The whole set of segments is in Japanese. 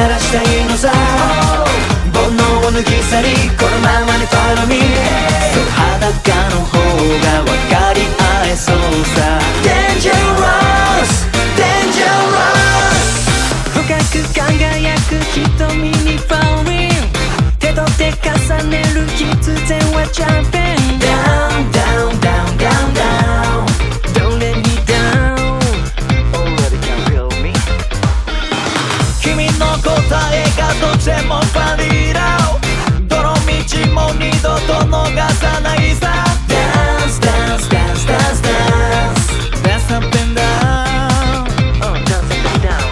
ター飼いならしたいのさ。煩悩を脱ぎ去りこのままに Follow me そう裸の方が分かり合えそうさ。Dangerous, dangerous! 深く輝く瞳に Falling 手と手重ねる必然は Jumping Down, 風もフリラウどの道も二度と逃さないさ。ダンスダンスダンスダンスダンスダンスアップエンダウンダンスアップエンダウン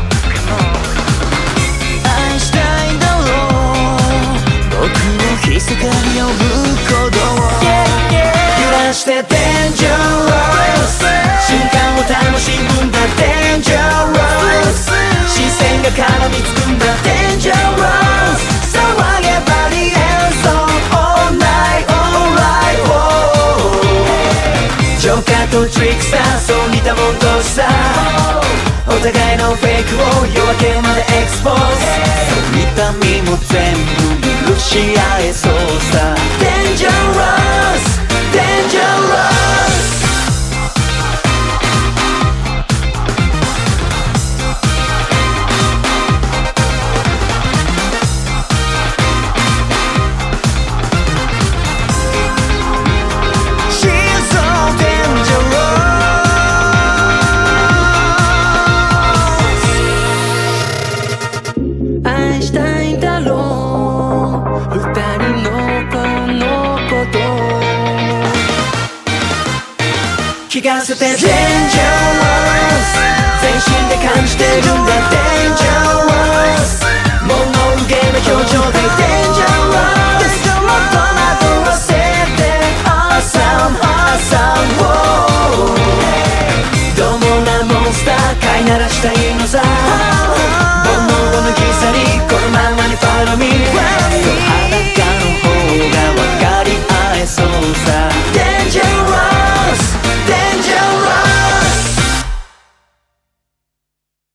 愛したいんだろう僕を密かに呼ぶのカットトリックさそう似たもんとさお互いのフェイクを夜明けまでエクスポーズ。痛みも全部許し合えそう。聞かせて Dangerous 全身で感じてるんだ Dangerous 物憂げな表情でデンジャーワースですともっと惑わせて Awesome Awesome どうもなモンスター飼い鳴らしたいのさ。煩悩を抜き去りこのままに Follow 裸の方がわかり合えそうさ。